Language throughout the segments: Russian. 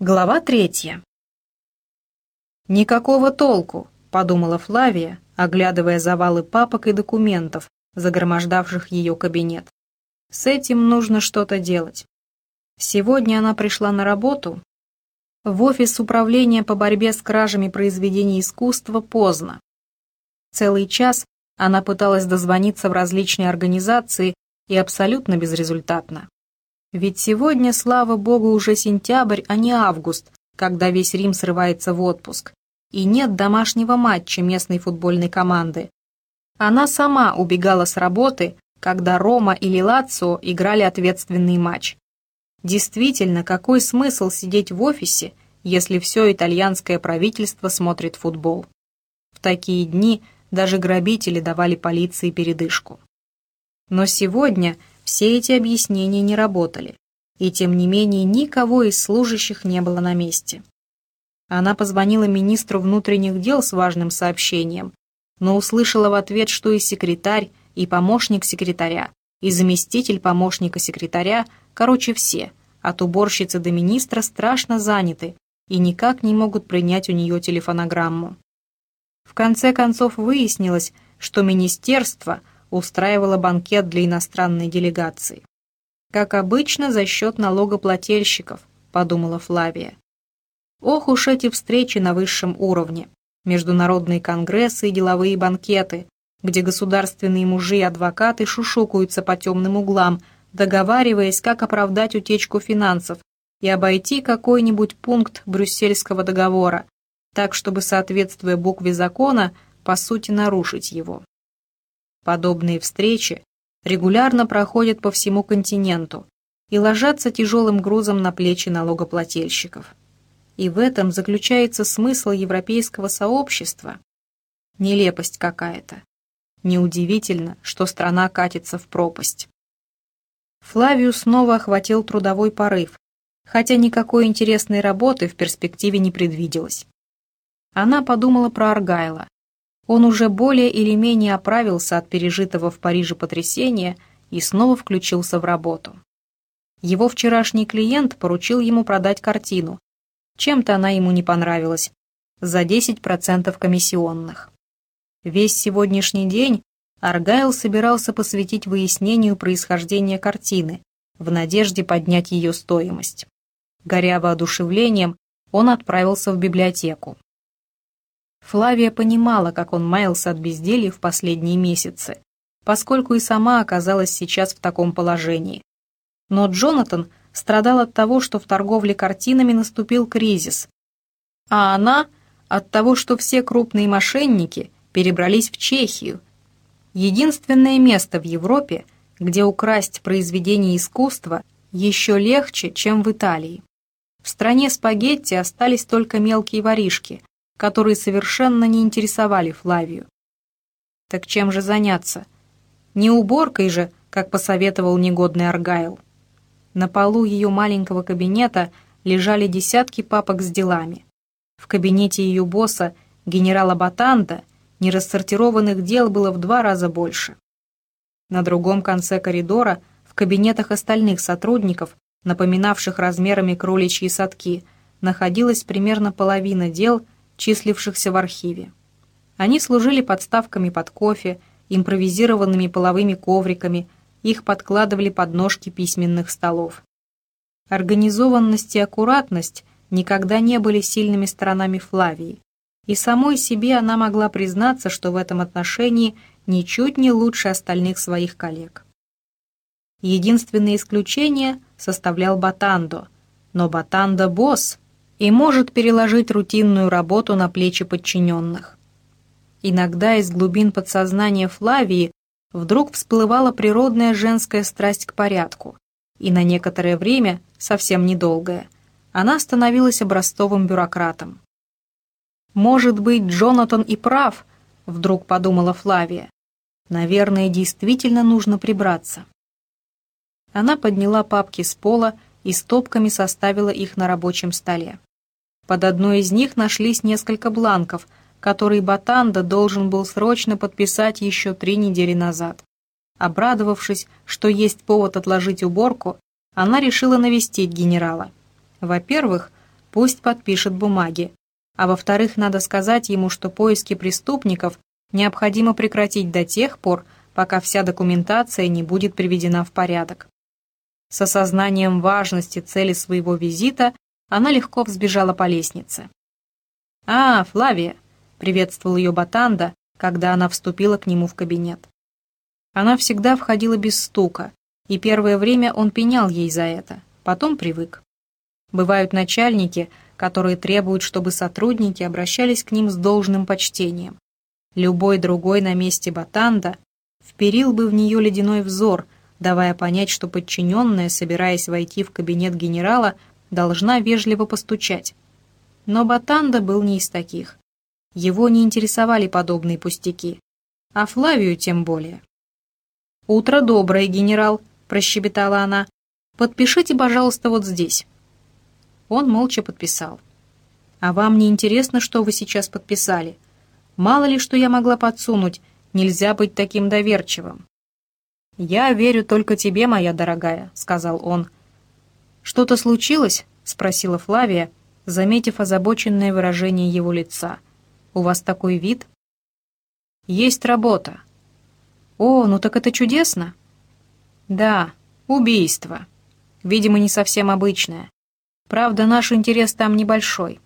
Глава третья. «Никакого толку», — подумала Флавия, оглядывая завалы папок и документов, загромождавших ее кабинет. «С этим нужно что-то делать». Сегодня она пришла на работу в офис управления по борьбе с кражами произведений искусства поздно. Целый час она пыталась дозвониться в различные организации и абсолютно безрезультатно. Ведь сегодня, слава богу, уже сентябрь, а не август, когда весь Рим срывается в отпуск. И нет домашнего матча местной футбольной команды. Она сама убегала с работы, когда Рома или Лацио играли ответственный матч. Действительно, какой смысл сидеть в офисе, если все итальянское правительство смотрит футбол? В такие дни даже грабители давали полиции передышку. Но сегодня все эти объяснения не работали, и тем не менее никого из служащих не было на месте. Она позвонила министру внутренних дел с важным сообщением, но услышала в ответ, что и секретарь, и помощник секретаря, и заместитель помощника секретаря, короче все, от уборщицы до министра страшно заняты и никак не могут принять у нее телефонограмму. В конце концов выяснилось, что министерство – устраивала банкет для иностранной делегации. «Как обычно, за счет налогоплательщиков», — подумала Флавия. Ох уж эти встречи на высшем уровне, международные конгрессы и деловые банкеты, где государственные мужи и адвокаты шушукаются по темным углам, договариваясь, как оправдать утечку финансов и обойти какой-нибудь пункт Брюссельского договора, так, чтобы, соответствуя букве закона, по сути нарушить его. Подобные встречи регулярно проходят по всему континенту и ложатся тяжелым грузом на плечи налогоплательщиков. И в этом заключается смысл европейского сообщества. Нелепость какая-то. Неудивительно, что страна катится в пропасть. Флавию снова охватил трудовой порыв, хотя никакой интересной работы в перспективе не предвиделось. Она подумала про Аргайла, он уже более или менее оправился от пережитого в Париже потрясения и снова включился в работу. Его вчерашний клиент поручил ему продать картину. Чем-то она ему не понравилась. За 10% комиссионных. Весь сегодняшний день Аргайл собирался посвятить выяснению происхождения картины, в надежде поднять ее стоимость. Горя воодушевлением, он отправился в библиотеку. Флавия понимала, как он маялся от безделья в последние месяцы, поскольку и сама оказалась сейчас в таком положении. Но Джонатан страдал от того, что в торговле картинами наступил кризис, а она от того, что все крупные мошенники перебрались в Чехию, единственное место в Европе, где украсть произведение искусства еще легче, чем в Италии. В стране спагетти остались только мелкие воришки, которые совершенно не интересовали Флавию. Так чем же заняться? Не уборкой же, как посоветовал негодный Аргайл. На полу ее маленького кабинета лежали десятки папок с делами. В кабинете ее босса, генерала Батанда, нерассортированных дел было в два раза больше. На другом конце коридора, в кабинетах остальных сотрудников, напоминавших размерами кроличьи садки, находилась примерно половина дел – числившихся в архиве. Они служили подставками под кофе, импровизированными половыми ковриками, их подкладывали под ножки письменных столов. Организованность и аккуратность никогда не были сильными сторонами Флавии, и самой себе она могла признаться, что в этом отношении ничуть не лучше остальных своих коллег. Единственное исключение составлял Батандо, но Батандо — босс, и может переложить рутинную работу на плечи подчиненных. Иногда из глубин подсознания Флавии вдруг всплывала природная женская страсть к порядку, и на некоторое время, совсем недолгое, она становилась образцовым бюрократом. «Может быть, Джонатан и прав», — вдруг подумала Флавия. «Наверное, действительно нужно прибраться». Она подняла папки с пола и стопками составила их на рабочем столе. Под одной из них нашлись несколько бланков, которые Батанда должен был срочно подписать еще три недели назад. Обрадовавшись, что есть повод отложить уборку, она решила навестить генерала. Во-первых, пусть подпишет бумаги. А во-вторых, надо сказать ему, что поиски преступников необходимо прекратить до тех пор, пока вся документация не будет приведена в порядок. С осознанием важности цели своего визита она легко взбежала по лестнице. «А, Флавия!» — приветствовал ее Батанда, когда она вступила к нему в кабинет. Она всегда входила без стука, и первое время он пенял ей за это, потом привык. Бывают начальники, которые требуют, чтобы сотрудники обращались к ним с должным почтением. Любой другой на месте Батанда вперил бы в нее ледяной взор, давая понять, что подчиненная, собираясь войти в кабинет генерала, должна вежливо постучать. Но Батанда был не из таких. Его не интересовали подобные пустяки. А Флавию тем более. «Утро доброе, генерал», — прощебетала она. «Подпишите, пожалуйста, вот здесь». Он молча подписал. «А вам не интересно, что вы сейчас подписали? Мало ли, что я могла подсунуть, нельзя быть таким доверчивым». «Я верю только тебе, моя дорогая», — сказал он. «Что-то случилось?» — спросила Флавия, заметив озабоченное выражение его лица. «У вас такой вид?» «Есть работа». «О, ну так это чудесно!» «Да, убийство. Видимо, не совсем обычное. Правда, наш интерес там небольшой.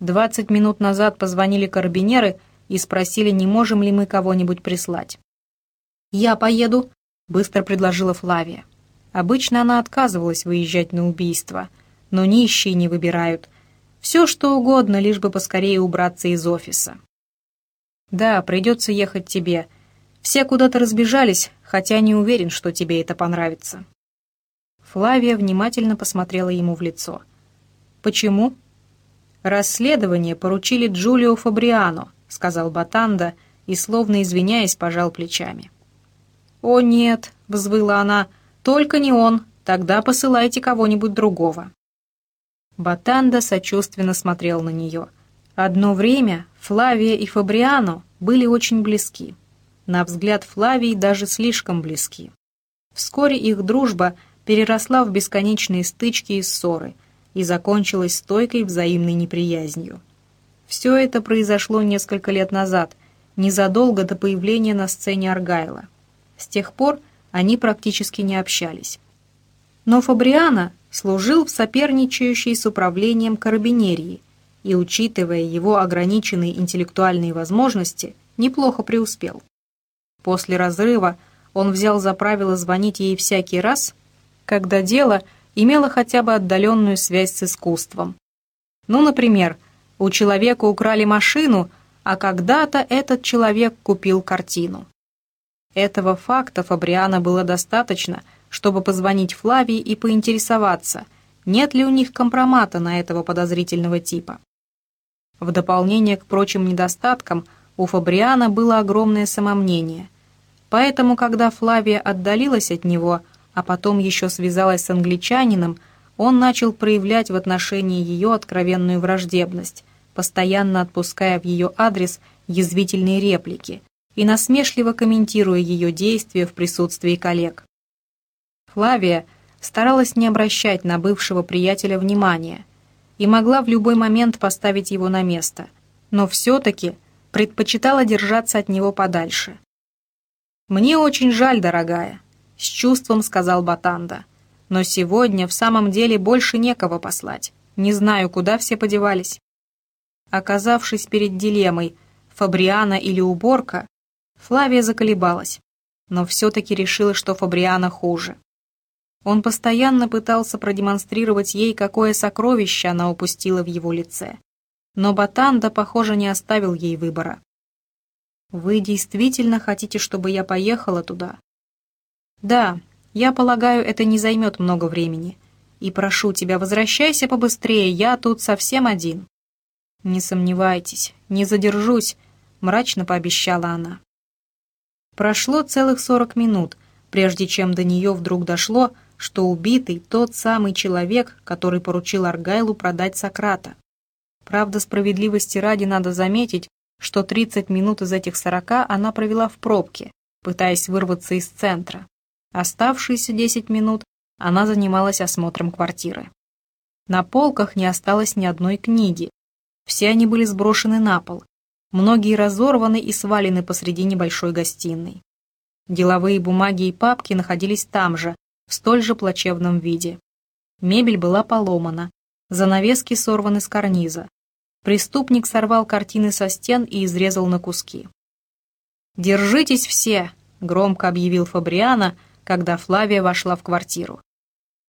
Двадцать минут назад позвонили карабинеры и спросили, не можем ли мы кого-нибудь прислать. «Я поеду», — быстро предложила Флавия. Обычно она отказывалась выезжать на убийство, но нищие не выбирают — все, что угодно, лишь бы поскорее убраться из офиса. Да, придется ехать тебе. Все куда-то разбежались, хотя не уверен, что тебе это понравится. Флавия внимательно посмотрела ему в лицо. «Почему?» «Расследование поручили Джулио Фабриано», — сказал Батанда и, словно извиняясь, пожал плечами. «О нет», — взвыла она, — «только не он, тогда посылайте кого-нибудь другого». Батанда сочувственно смотрел на нее. Одно время Флавия и Фабриано были очень близки. На взгляд Флавии даже слишком близки. Вскоре их дружба переросла в бесконечные стычки и ссоры и закончилась стойкой взаимной неприязнью. Все это произошло несколько лет назад, незадолго до появления на сцене Аргайла. С тех пор они практически не общались. Но Фабриано служил в соперничающей с управлением карабинерии и, учитывая его ограниченные интеллектуальные возможности, неплохо преуспел. После разрыва он взял за правило звонить ей всякий раз, когда дело имело хотя бы отдаленную связь с искусством. Ну, например, у человека украли машину, а когда-то этот человек купил картину. Этого факта Фабриана было достаточно – чтобы позвонить Флавии и поинтересоваться, нет ли у них компромата на этого подозрительного типа. В дополнение к прочим недостаткам у Фабриана было огромное самомнение. Поэтому, когда Флавия отдалилась от него, а потом еще связалась с англичанином, он начал проявлять в отношении ее откровенную враждебность, постоянно отпуская в ее адрес язвительные реплики и насмешливо комментируя ее действия в присутствии коллег. Флавия старалась не обращать на бывшего приятеля внимания и могла в любой момент поставить его на место, но все-таки предпочитала держаться от него подальше. «Мне очень жаль, дорогая», — с чувством сказал Батанда. «Но сегодня в самом деле больше некого послать. Не знаю, куда все подевались». Оказавшись перед дилеммой Фабриана или уборка, Флавия заколебалась, но все-таки решила, что Фабриана хуже. Он постоянно пытался продемонстрировать ей, какое сокровище она упустила в его лице. Но Батанда, похоже, не оставил ей выбора. «Вы действительно хотите, чтобы я поехала туда?» «Да, я полагаю, это не займет много времени. И прошу тебя, возвращайся побыстрее, я тут совсем один». «Не сомневайтесь, не задержусь», — мрачно пообещала она. Прошло целых сорок минут, прежде чем до нее вдруг дошло, что убитый тот самый человек, который поручил Аргайлу продать Сократа. Правда, справедливости ради надо заметить, что 30 минут из этих 40 она провела в пробке, пытаясь вырваться из центра. Оставшиеся 10 минут она занималась осмотром квартиры. На полках не осталось ни одной книги. Все они были сброшены на пол. Многие разорваны и свалены посреди небольшой гостиной. Деловые бумаги и папки находились там же, в столь же плачевном виде. Мебель была поломана, занавески сорваны с карниза. Преступник сорвал картины со стен и изрезал на куски. «Держитесь все!» — громко объявил Фабриана, когда Флавия вошла в квартиру.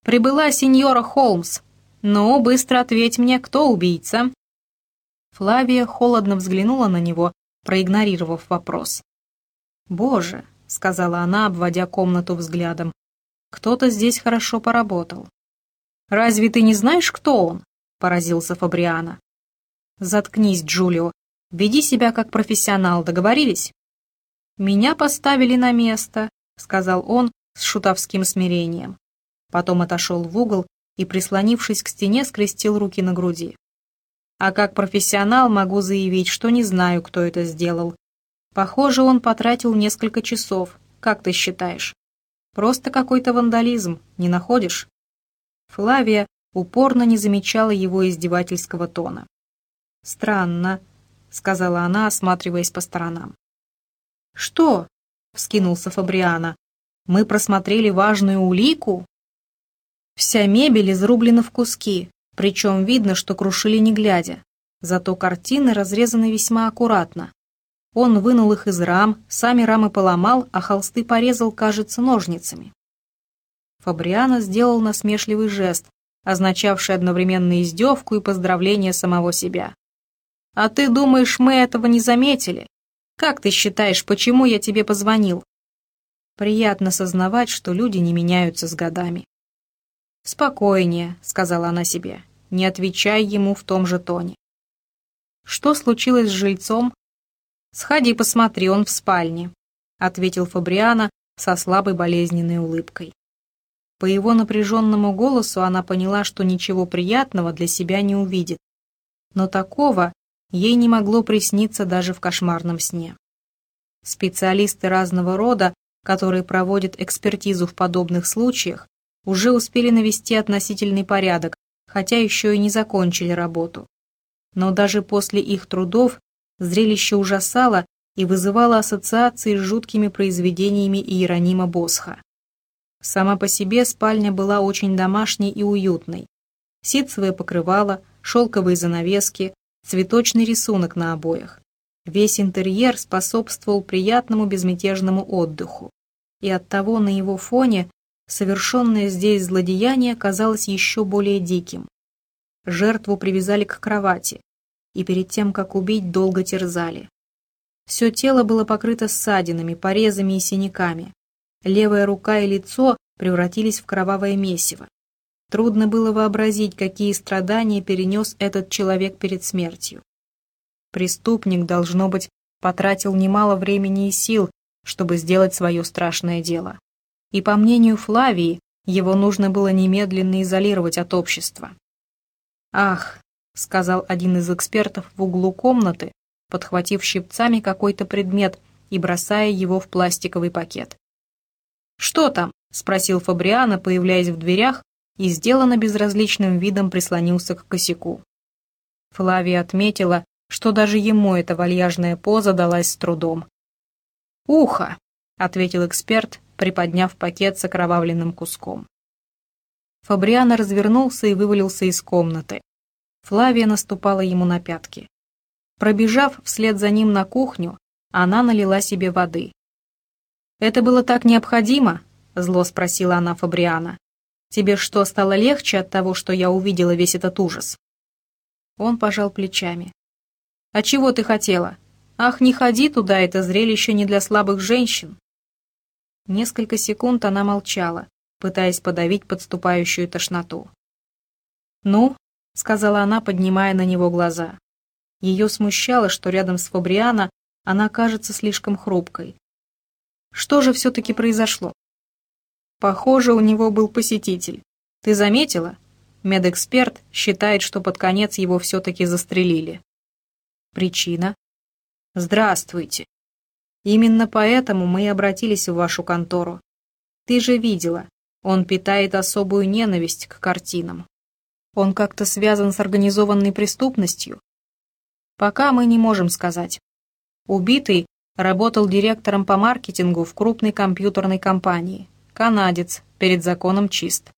«Прибыла сеньора Холмс. Ну, быстро ответь мне, кто убийца?» Флавия холодно взглянула на него, проигнорировав вопрос. «Боже!» — сказала она, обводя комнату взглядом. «Кто-то здесь хорошо поработал». «Разве ты не знаешь, кто он?» — поразился Фабриана. «Заткнись, Джулио. Веди себя как профессионал, договорились?» «Меня поставили на место», — сказал он с шутовским смирением. Потом отошел в угол и, прислонившись к стене, скрестил руки на груди. А как профессионал могу заявить, что не знаю, кто это сделал. Похоже, он потратил несколько часов. Как ты считаешь? Просто какой-то вандализм, не находишь? Флавия упорно не замечала его издевательского тона. «Странно», — сказала она, осматриваясь по сторонам. «Что?» — вскинулся Фабриана. «Мы просмотрели важную улику?» Вся мебель изрублена в куски, причем видно, что крушили не глядя. Зато картины разрезаны весьма аккуратно. Он вынул их из рам, сами рамы поломал, а холсты порезал, кажется, ножницами. Фабриано сделал насмешливый жест, означавший одновременно издевку и поздравление самого себя. «А ты думаешь, мы этого не заметили? Как ты считаешь, почему я тебе позвонил?» Приятно сознавать, что люди не меняются с годами. «Спокойнее», — сказала она себе не отвечай ему в том же тоне. «Что случилось с жильцом?» «Сходи, посмотри, он в спальне», — ответил Фабриана со слабой болезненной улыбкой. По его напряженному голосу она поняла, что ничего приятного для себя не увидит. Но такого ей не могло присниться даже в кошмарном сне. Специалисты разного рода, которые проводят экспертизу в подобных случаях, уже успели навести относительный порядок хотя еще и не закончили работу. Но даже после их трудов зрелище ужасало и вызывало ассоциации с жуткими произведениями Иеронима Босха. Сама по себе спальня была очень домашней и уютной. Ситцевое покрывало, шелковые занавески, цветочный рисунок на обоях. Весь интерьер способствовал приятному безмятежному отдыху. И оттого на его фоне Совершенное здесь злодеяние казалось еще более диким. Жертву привязали к кровати, и перед тем, как убить, долго терзали. Все тело было покрыто ссадинами, порезами и синяками. Левая рука и лицо превратились в кровавое месиво. Трудно было вообразить, какие страдания перенес этот человек перед смертью. Преступник, должно быть, потратил немало времени и сил, чтобы сделать свое страшное дело и, по мнению Флавии, его нужно было немедленно изолировать от общества. «Ах», — сказал один из экспертов в углу комнаты, подхватив щипцами какой-то предмет и бросая его в пластиковый пакет. «Что там?» — спросил Фабриано, появляясь в дверях, и сделанно безразличным видом прислонился к косяку. Флавия отметила, что даже ему эта вальяжная поза далась с трудом. «Ухо!» — ответил эксперт, приподняв пакет с окровавленным куском. Фабриано развернулся и вывалился из комнаты. Флавия наступала ему на пятки. Пробежав вслед за ним на кухню, она налила себе воды. «Это было так необходимо?» — зло спросила она Фабриана. «Тебе что, стало легче от того, что я увидела весь этот ужас?» Он пожал плечами. «А чего ты хотела? Ах, не ходи туда, это зрелище не для слабых женщин!» Несколько секунд она молчала, пытаясь подавить подступающую тошноту. «Ну?» — сказала она, поднимая на него глаза. Ее смущало, что рядом с Фабриано она кажется слишком хрупкой. Что же все-таки произошло? Похоже, у него был посетитель. Ты заметила? Медэксперт считает, что под конец его все-таки застрелили. Причина? Здравствуйте. Именно поэтому мы и обратились в вашу контору. Ты же видела, он питает особую ненависть к картинам. Он как-то связан с организованной преступностью? Пока мы не можем сказать. Убитый работал директором по маркетингу в крупной компьютерной компании. Канадец, перед законом чист.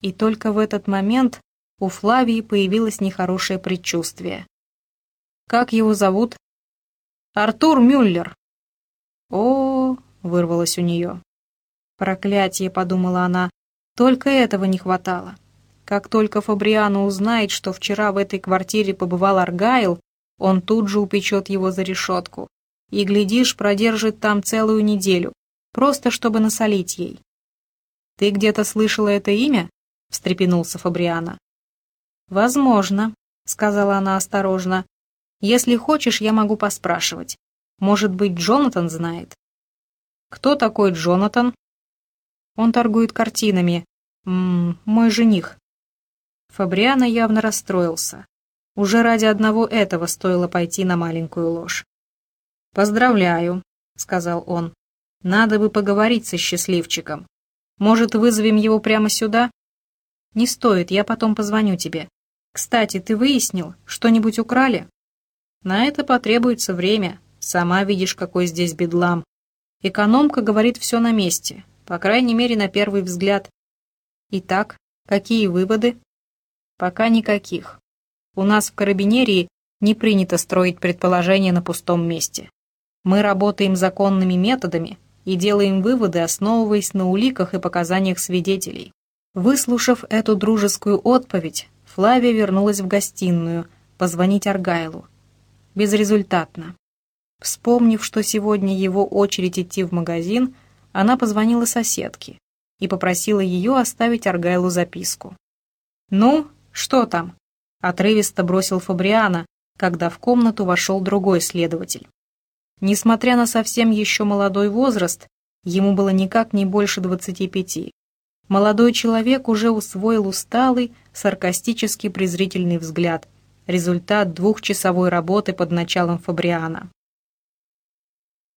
И только в этот момент у Флавии появилось нехорошее предчувствие. «Как его зовут?» «Артур Мюллер». «О, вырвалось у нее. «Проклятие», — подумала она, — «только этого не хватало». Как только Фабриано узнает, что вчера в этой квартире побывал Аргайл, он тут же упечет его за решетку. И, глядишь, продержит там целую неделю, просто чтобы насолить ей. «Ты где-то слышала это имя?» — встрепенулся Фабриано. «Возможно», — сказала она осторожно. «Если хочешь, я могу поспрашивать. Может быть, Джонатан знает?» «Кто такой Джонатан?» «Он торгует картинами. М -м, мой жених». Фабриано явно расстроился. Уже ради одного этого стоило пойти на маленькую ложь. «Поздравляю», — сказал он. «Надо бы поговорить со счастливчиком. Может, вызовем его прямо сюда?» «Не стоит, я потом позвоню тебе. Кстати, ты выяснил, что-нибудь украли?» «На это потребуется время. Сама видишь, какой здесь бедлам. Экономка говорит все на месте, по крайней мере, на первый взгляд. Итак, какие выводы?» «Пока никаких. У нас в карабинерии не принято строить предположения на пустом месте. Мы работаем законными методами и делаем выводы, основываясь на уликах и показаниях свидетелей. Выслушав эту дружескую отповедь, Флавия вернулась в гостиную, позвонить Аргайлу. Безрезультатно. Вспомнив, что сегодня его очередь идти в магазин, она позвонила соседке и попросила ее оставить Аргайлу записку. «Ну, что там?» — отрывисто бросил Фабриана, когда в комнату вошел другой следователь. Несмотря на совсем еще молодой возраст, ему было никак не больше двадцати пяти. Молодой человек уже усвоил усталый, саркастически презрительный взгляд, результат двухчасовой работы под началом Фабриана.